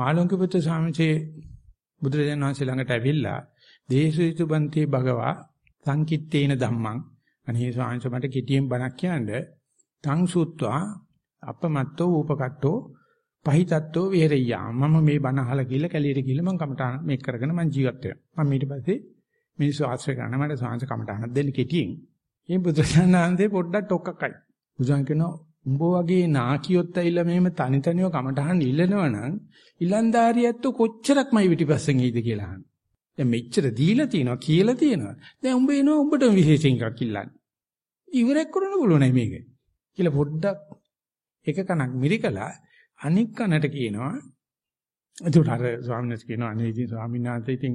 මාළුන්ගේ පුත්‍ර ස්වාමීන්සේ බුදුරජාණන් වහන්සේ ළඟට ඇවිල්ලා දේශිතු බන්ති භගවා සංකිට්ඨේන ධම්මං. අනේ ස්වාමීන් මට කිටියෙන් බණක් කියන්නේ. තං සුත්වා අපමත්තෝ ූපකට්ටෝ පහිතත්තෝ විහෙරියා මම මේ බණ අහලා ගිහලා කැලියට ගිහලා මම කමටහන මේක කරගෙන මම ජීවත් වෙනවා. මම ඊට පස්සේ මිනිස්සු ආශ්‍රය කරන මට ස්වාමීන් කමටහනක් දෙන්න කිටියෙන්. මේ බුදුසසුනාන්දේ පොඩ්ඩක් ටොක්කක්යි බුදුන් කියනවා උඹ වගේ නාකියොත් ඇවිල්ලා මෙහෙම තනි තනිව කමටහන් ඉල්ලනවනම් ඉලන්දාරියත් කොච්චරක්මයි පිටිපස්සෙන් එයිද කියලා අහනවා. දැන් මෙච්චර දීලා තියෙනවා කියලා තියෙනවා. දැන් උඹ එනවා උඹට විශේෂයෙන් එකක් ඉල්ලන්නේ. ඉවරයක් කරන්න පුළුවන් නෑ මේක. කියලා පොඩ්ඩක් එක කනක් මිරිකලා අනික් කනට කියනවා. එතකොට අර ස්වාමීන් වහන්සේ කියනවා අනේ ඉතින් ස්වාමීන් වහන්සේ ඉතින්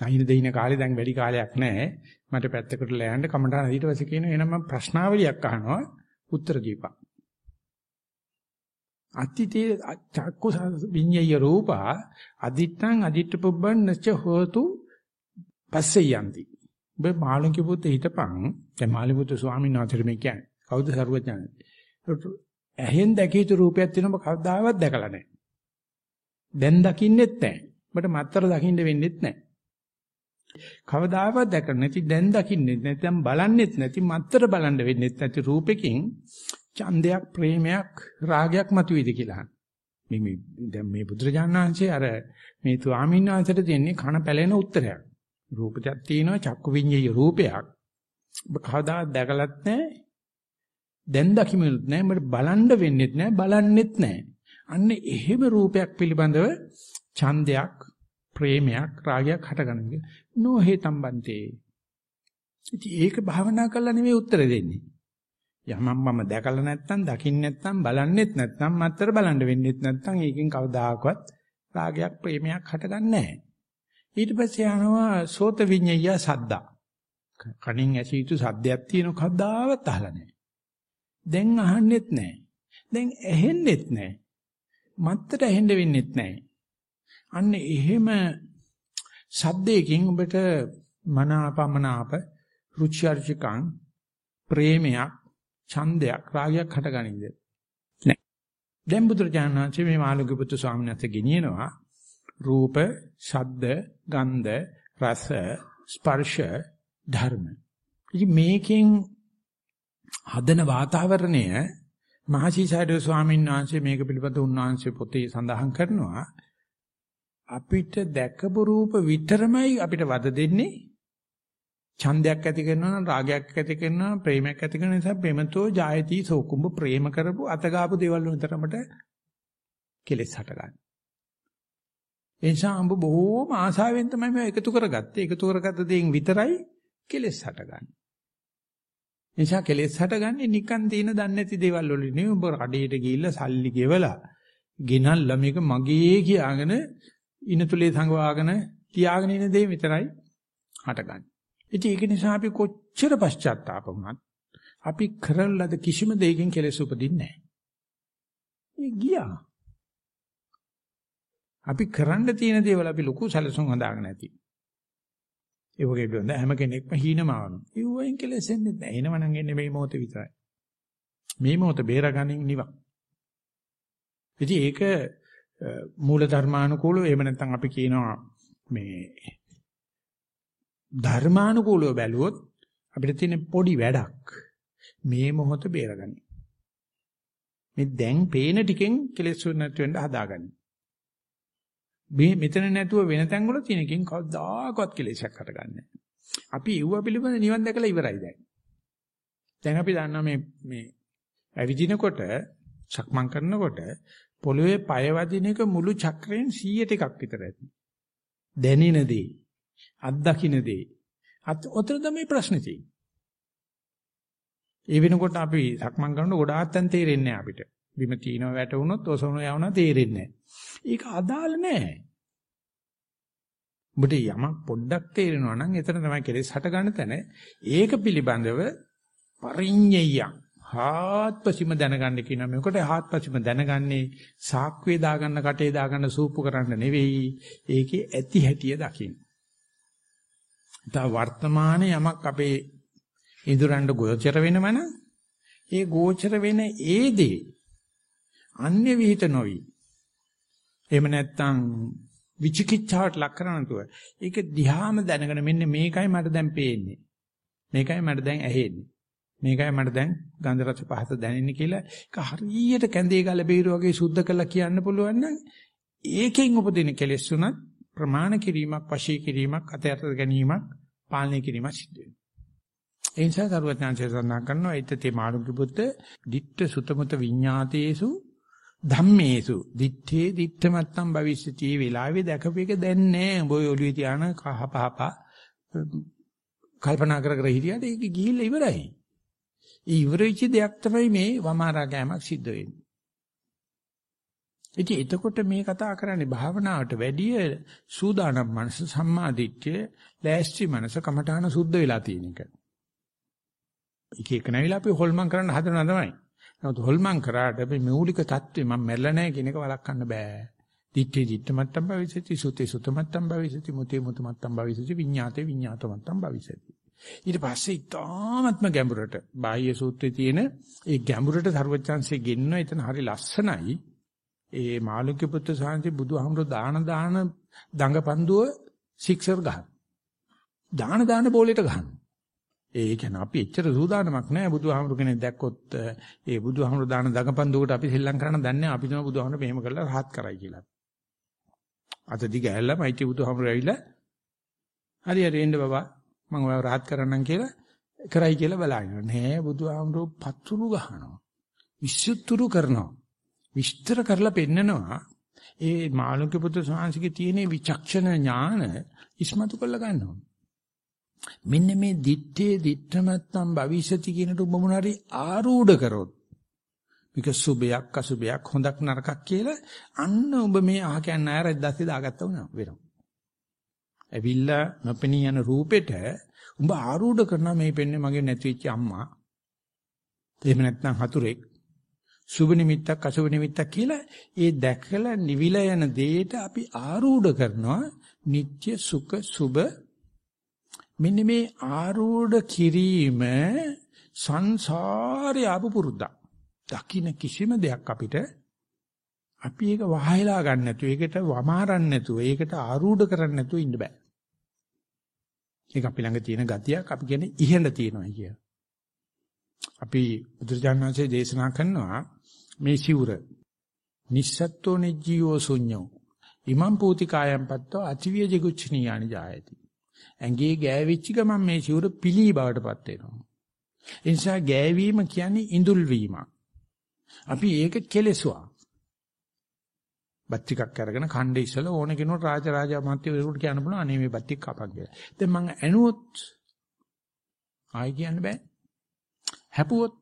නැහින දෙයින කාලේ දැන් වැඩි කාලයක් නැහැ. මට පැත්තකට ලෑන්න කමටහන ඊට පස්සේ කියනවා එහෙනම් මම ප්‍රශ්නාවලියක් අහනවා උත්තර දීපන්. අත්තිතේ චක්කු විඤ්ඤය රූපා අදිත්තං අදිත්ත පුබ්බන්නච හෝතු පස්සේ යන්ති. ඔබ මාළුන්ගේ පුතේ හිටපන්. දැන් මාළු පුතු ස්වාමීන් වහන්සේ මේ කියන්නේ. කවුද සරුවඥානේ? ඇහෙන් දැකිය රූපයක් තියෙනව කවදාවත් දැකලා නැහැ. දැන් දකින්නෙත් නැහැ. ඔබට මත්තර දකින්න වෙන්නෙත් නැහැ. කවදාවත් දැක නැති දැන් දකින්නෙත් නැත්නම් බලන්නෙත් නැති මත්තර බලන්න වෙන්නෙත් නැති රූපෙකින් ඡන්දයක් ප්‍රේමයක් රාගයක් මතුවේද කියලා අහන. මේ මේ දැන් මේ බුදුරජාණන් වහන්සේ අර මේ ස්වාමීන් වහන්සේට දෙන්නේ කන පැලෙන උත්තරයක්. රූපයක් තියෙනවා චක්කු විඤ්ඤාය රූපයක්. ඔබ කවදාවත් දැකලත් නැහැ. දැන් දකිමිනුත් නැහැ. මට බලන්න වෙන්නෙත් නැහැ. බලන්නෙත් නැහැ. අන්න එහෙම රූපයක් පිළිබඳව ඡන්දයක් ප්‍රේමයක් රාගයක් හටගන්නේ. නොහේතම් බන්තේ. ඉතින් ඒක භාවනා කරලා නෙමෙයි උත්තර දෙන්නේ. යමම් මම දැකලා නැත්නම් දකින්න නැත්නම් බලන්නෙත් නැත්නම් මත්තර බලන්න වෙන්නෙත් නැත්නම් ඒකෙන් කවදාකවත් රාගයක් ප්‍රේමයක් හටගන්නේ නැහැ. ඊට පස්සේ යනවා සෝත විඤ්ඤය සද්දා. කණින් ඇසීතු සද්දයක් තියෙන කවදාවත් අහලා නැහැ. දැන් අහන්නෙත් නැහැ. දැන් ඇහෙන්නෙත් නැහැ. මත්තර ඇහෙන්න වෙන්නෙත් නැහැ. අන්න එහෙම සද්දයකින් ඔබට මනාපමනාප රුචි අරුචිකං ප්‍රේමයක් ඡන්දයක් රාගයක් හටගනින්ද නැහැ. දැන් බුදුරජාණන් වහන්සේ මේ මාළුගේ පුතු ස්වාමීන් වහන්සේ ගෙනියනවා රූප, ශබ්ද, ගන්ධ, රස, ස්පර්ශ, ධර්ම. ඉතින් මේකෙන් හදන වාතාවරණය මහසිසාරද ස්වාමීන් වහන්සේ මේක පිළිබඳ උන්වහන්සේ පොතේ සඳහන් කරනවා අපිට දැකපු රූප විතරමයි අපිට වද දෙන්නේ ඡන්දයක් ඇති කරනවා නම් රාගයක් ඇති කරනවා ප්‍රේමයක් ඇති කරන නිසා ප්‍රේමතෝ ජායති සෝකුඹ ප්‍රේම කරපු අතගාපු දේවල් විතරමට කෙලෙස් හටගන්නේ. ඒ නිසා අඹ බොහෝම ආසාවෙන් තමයි මේ එකතු කරගත්තේ. එකතු කරගත්ත දේෙන් විතරයි කෙලෙස් හටගන්නේ. නිසා කෙලෙස් හටගන්නේ නිකන් තියෙන දන්නේ නැති දේවල් වලින් නෙවෙයි. ඔබ කඩේට ගිහිල්ලා සල්ලි ගෙවලා ගෙනල්ලා මේක මගේ කියාගෙන ඉනතුලේ සංගවාගෙන තියාගෙන ඉන්න දේ විතරයි හටගන්නේ. ඉතින් ඒක නිසා අපි කොච්චර පශ්චාත්තාප වුණත් අපි කරන ලද කිසිම දෙයකින් කෙලෙස් උපදින්නේ නැහැ. ඒ ගියා. අපි කරන්න තියෙන දේවල් අපි ලොකු සැලසුම් හදාගෙන ඇති. ඒ වගේ බඳ හැම කෙනෙක්ම හීනමාවන. ඒ වයින් කෙලෙස් එන්නේ නැහැ. එනවනම් එන්නේ මේ මොහොතේ විතරයි. මේ මොහොත බේරගනින් නිවන්. ඉතින් ඒක මූල ධර්මානුකූලව එහෙම නැත්නම් අපි කියනවා මේ ධර්මානුකූලව බැලුවොත් අපිට තියෙන පොඩි වැඩක් මේ මොහොත බේරගනි. මේ දැන් පේන ටිකෙන් කෙලෙස් නැති වෙන්න හදාගනි. මේ මෙතන නැතුව වෙන තැන් වල තියෙනකින් කවදාකවත් කෙලෙසක් හටගන්නේ අපි ඉව්ව පිළිබඳ නිවන් දැකලා ඉවරයි දැන්. දැන් අපි දන්නවා මේ මේ ඇවිදිනකොට සක්මන් කරනකොට පොළවේ පය වදින එක මුළු චක්‍රයෙන් 100ට එකක් විතර ඇති. දැනෙන දේ අත්දකින්න දේ. අත් ඔතන තමයි ප්‍රශ්නේ තියෙන්නේ. ඒ වෙනකොට අපි සක්මන් කරනකොට ගොඩාක් තැන් තේරෙන්නේ නැහැ අපිට. බිම තීනව වැටුනොත් ඔසවන යවන තේරෙන්නේ නැහැ. ඒක අදාළ නැහැ. ඔබට යමක් පොඩ්ඩක් තේරෙනවා නම් එතන තමයි කෙලෙස් හට ගන්න තැන. ඒක පිළිබඳව පරිඤ්ඤයයන් හාත්පසීම දැනගන්න කියනවා. මේකට හාත්පසීම දැනගන්නේ සාක්වේ දාගන්න කටේ දාගන්න සූපු කරන්න නෙවෙයි. ඒකේ ඇති හැටිය දකින්න. දා වර්තමානයේ යමක් අපේ ඉදurand ගෝචර වෙනවනම් ඒ ගෝචර වෙන ඒ දේ අන්‍ය විහිිත නොවි එහෙම නැත්නම් විචිකිච්ඡාවට ලක් කරන නැතුව ඒක දිහාම දැනගෙන මෙන්න මේකයි මට දැන් පේන්නේ. මේකයි මට දැන් ඇහෙන්නේ. මේකයි මට දැන් ගන්ධ රස පහස දැනෙන්නේ කියලා ඒක හරියට කැඳේ ගල බීර වගේ සුද්ධ කරලා කියන්න පුළුවන් නම් ඒකෙන් උපදින කෙලෙස් උනත් ප්‍රමාණ කිරීමක් වශී කිරීමක් අතයට ගැනීමක් පාලනය කිරීමක් සිද්ධ වෙනවා. ඒ නිසා සරුවඥාන්සේ සඳහන් කරනවා ඊතේ මාළුකි පුත්ත ditta සුතමත විඤ්ඤාතේසු ධම්මේසු දිත්තේ දිත්තමත්තම් භවිෂ්‍යති වෙලාවේ දැකපේක දැන් නෑ උඹ ඔළුවේ තියාන කහ පහප කල්පනා කර කර හිටියට ඒක ගිහිල්ලා ඉවරයි. ඒ ඉවර වෙච්ච දෙයක් තමයි මේ වමාරා ගෑමක් සිද්ධ වෙන්නේ. ඉතින් එතකොට මේ කතා කරන්නේ භාවනාවට වැඩිය සූදානම් මනස සම්මාදිට්ඨිය ලෑස්ති මනස කමඨාන සුද්ධ වෙලා තියෙන එක. එක එක නැවිලා අපි හොල්මන් කරන්න හදනවා තමයි. නමුත් හොල්මන් කරාට අපි මූලික தત્ත්වේ මම මැරෙලා නැහැ කියන එක වළක්වන්න බෑ. දිත්තේ දිත්ත මත්තම් භවිසති සුතේ සුත මත්තම් භවිසති මුතේ මුත මත්තම් භවිසති විඤ්ඤාතේ විඤ්ඤාත මත්තම් භවිසති. ඊට පස්සේ ඉතාමත්ම ගැඹුරට බාහ්‍ය සූත්‍රයේ තියෙන ඒ ගැඹුරට ਸਰවඥාන්සේ ගෙන්න එතන හරි ලස්සනයි. ඒ මාළුක්‍ය පුත්‍ර සාන්ති බුදුහාමුදුර දාන දාන දඟපන්දුව සික්සර් ගහන. දාන දාන බෝලෙට ගහන. ඒ කියන්නේ අපි එච්චර සූදානමක් නැහැ බුදුහාමුදුර කෙනෙක් දැක්කොත් ඒ බුදුහාමුදුර දාන දඟපන්දුවට අපි සෙල්ලම් කරන්න දන්නේ අපි තමයි බුදුහාමුදුර මෙහෙම කරලා rahat කරයි කියලා. අත දිග ඇල්ලම IT බුදුහාමුදුර ඇවිල්ලා හරි හරි එන්න බබා මම ඔයාව rahat කරන්නම් කියලා කරයි කියලා බලාගෙන නෑ බුදුහාමුදුර පතුරු ගහනවා. විශ්ුතුරු කරනවා. විස්තර කරලා පෙන්නනවා ඒ මාළුක්‍ය පුත්‍ර ස්වාමීන්ගේ තියෙන විචක්ෂණ ඥාන ඉස්මතු කරලා ගන්නවා. මෙන්න මේ දිත්තේ දිත්තමත්තම් භවිෂති කියනට ඔබ මොනාරි ආරූඪ කරොත් මේක සුභයක් අසුභයක් හොඳක් නරකක් කියලා අන්න ඔබ මේ අහ කියන්නේ අර දැස්සේ දාගත්තා වුණා වෙනවා. ඇවිල්ලා නොපෙනී යන රූපෙට උඹ ආරූඪ කරනවා මේ පෙන්නේ මගේ නැති වෙච්ච අම්මා. එහෙම නැත්නම් හතුරෙක්. සුභ නිමිත්තක් අසුභ නිමිත්තක් කියලා ඒ දැකලා නිවිලා යන දෙයට අපි ආරූඪ කරනවා නিত্য සුඛ සුභ මෙන්න මේ ආරූඪ කිරීම සංසාරේ ආපු පුරුද්දක්. දකින්න කිසිම දෙයක් අපිට අපි ඒක වහයලා ගන්න නැතුව ඒකට වමාරන්න නැතුව ඒකට ආරූඪ කරන්න නැතුව ඉන්න බෑ. ඒක අපි ළඟ තියෙන ගතියක් අපි කියන්නේ ඉහෙඳ තියෙනවා කිය. අපි බුදුරජාණන්සේ දේශනා කරනවා මේ සිවුර නිස්සත්තෝ නිජ්ජීවෝ ශුඤ්ඤෝ ඉමං පූති කායම් පත්තෝ අතිවිය ජිගුච්ඡනීයානි ජායති. ඇඟේ ගෑවිච්ච ගමන් මේ සිවුර පිලී බවටපත් වෙනවා. ඒ නිසා ගෑවීම කියන්නේ ඉඳුල් වීමක්. අපි ඒක කෙලෙසුවා. බත් ටිකක් අරගෙන කණ්ඩේ ඉස්සලා ඕන කෙනෙකුට රාජ රාජා මහත්වරුන්ට කියන්න පුළුවන් අනේ මේ බත් ටික කපන් කියලා. දැන් මං ඇනුවොත් ආයි කියන්න බෑ. හැපුවොත්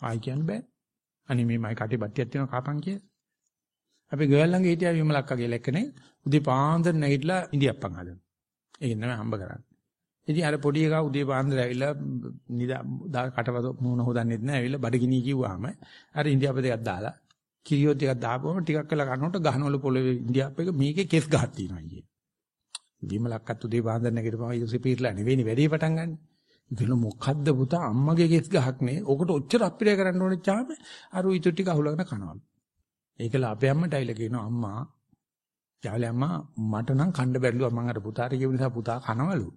ආයි කියන්න බෑ. අනේ මේ මයි කටේ බත් ටිකක් තියෙනවා කපන් කියලා. අපි ගර්ල් ළඟ හිටියා විමලක්කා කියලා එක්කනේ උදේ පාන්දර නැගිටලා ඉන්දියාප්පන් හදනවා. ඒක තමයි හම්බ කරන්නේ. ඉතින් අර පොඩි එකා උදේ පාන්දර ඇවිල්ලා නිදා කටවත මුණ හොදන්නෙත් නැහැ ඇවිල්ලා බඩගිනි කිව්වහම අර ඉන්දියාප්ප දෙකක් දාලා කිරියෝ ටිකක් දාපුවම ටිකක් වෙලා කනකොට ගහනවල පොළවේ ඉන්දියාප්ප එක මේකේ කෙස් ගහක් තියෙනවා අයියේ. විමලක්කත් උදේ පාන්දර නැගිටපුවම ඊටසේ පීර්ලා නෙවෙයි වැඩේ පටන් ගන්න. ඉතින් මොකද්ද පුතා අම්මගේ කෙස් ගහක් නේ. ඔකට ඔච්චර අප්පිරය කරන්න ඕනේ චාම අර ඊටු ටික අහුලගෙන කනවලු. ඒකල අපේ අම්මට ඇවිල්ලා කියනවා අම්මා යාළුවා අම්මා මට නම් කණ්ඩ බැරිලු මම අර පුතාට කියපු නිසා පුතා කනවලු.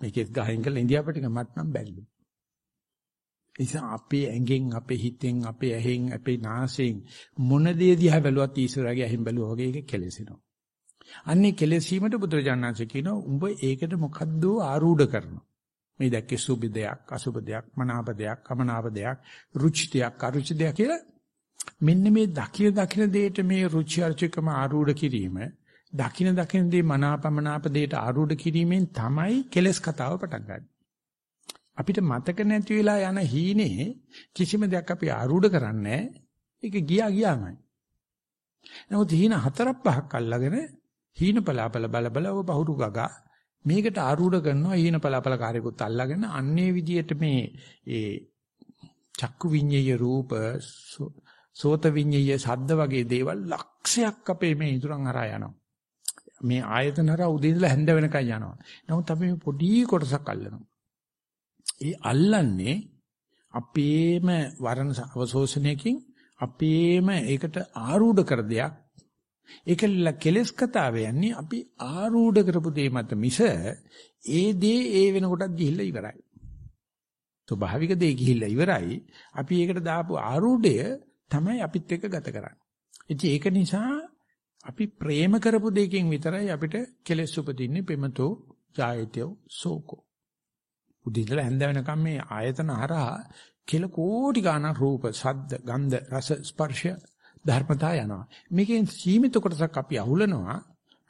මේකෙත් ගහින් කළ ඉන්දියාපට එක මට නම් බැරිලු. නිසා අපේ ඇඟෙන් අපේ හිතෙන් අපේ ඇහෙන් අපේ නාසයෙන් මොන දේ දිහා බැලුවත් ඊශ්වරයාගේ ඇහෙන් බැලුවා වගේ ඒක කෙලෙසිනවා. අන්නේ කෙලෙසීමට බුදුරජාණන්සේ කියනවා උඹ ඒකට මොකද්ද ආරූඪ කරනවා. මේ දැක්කේ සුභ දෙයක්, අසුභ දෙයක්, මනාප දෙයක්, අමනාප දෙයක්, රුචි දෙයක්, අරුචි දෙයක් කියලා මෙන්න මේ දකින දකින දෙයට මේ රුචි අරුචිකම ආරූඪ කිරීම දකින දකින දේ මනාපමනාප දෙයට ආරූඪ කිරීමෙන් තමයි කෙලස් කතාව පටන් ගන්න. අපිට මතක නැති වෙලා යන හීනේ කිසිම දෙයක් අපි ආරූඪ කරන්නේ ඒක ගියා ගියාමයි. නමුත් හීන හතරක් පහක් අල්ලගෙන හීන පලාපල බල බල ඔබ බහුරු ගගා මේකට ආරූඪ කරනවා හීන පලාපල කාර්යකුත් අල්ලගෙන අන්නේ විදියට මේ ඒ චක්කු විඤ්ඤය රූප සෝත විඤ්ඤය ශබ්ද වගේ දේවල් ලක්ෂයක් අපේ මේ ඉදurang හරහා යනවා. මේ ආයතන හරහා උදේ ඉඳලා හැන්ද වෙනකන් යනවා. නමුත් අපි මේ පොඩි කොටසක් අල්ලනවා. ඒ අල්ලන්නේ අපේම වරණ අවශෝෂණයකින් අපේම ඒකට ආරූඪ කර දෙයක් ඒකල කෙලස් කතාව යන්නේ අපි ආරූඪ කරපු දේ මත මිස ඒ දේ ඒ වෙනකොටත් ගිහිල්ලා ඉවරයි. ස්වභාවික දේ ගිහිල්ලා ඉවරයි. අපි ඒකට දාපු ආරූඪය තමයි අපිත් එක්ක ගත කරන්නේ. ඉතින් ඒක නිසා අපි ප්‍රේම කරපු දෙයකින් විතරයි අපිට කෙලෙස් උපදින්නේ පෙමතෝ ජායතෝ සෝකෝ. උදින්දලා හැන්ද වෙනකම් මේ ආයතන හරහා කෙල කෝටි ගාණක් රූප, ශබ්ද, ගන්ධ, රස, ස්පර්ශ ධර්මතා යනවා. මේකෙන් සීමිත කොටසක් අපි අහුලනවා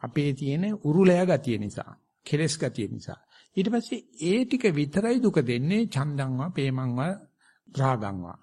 අපේ තියෙන උරුලය ගතිය නිසා, කෙලස් ගතිය නිසා. ඊට පස්සේ ඒ ටික විතරයි දුක දෙන්නේ චන්දංවා, පේමංවා, රාගංවා.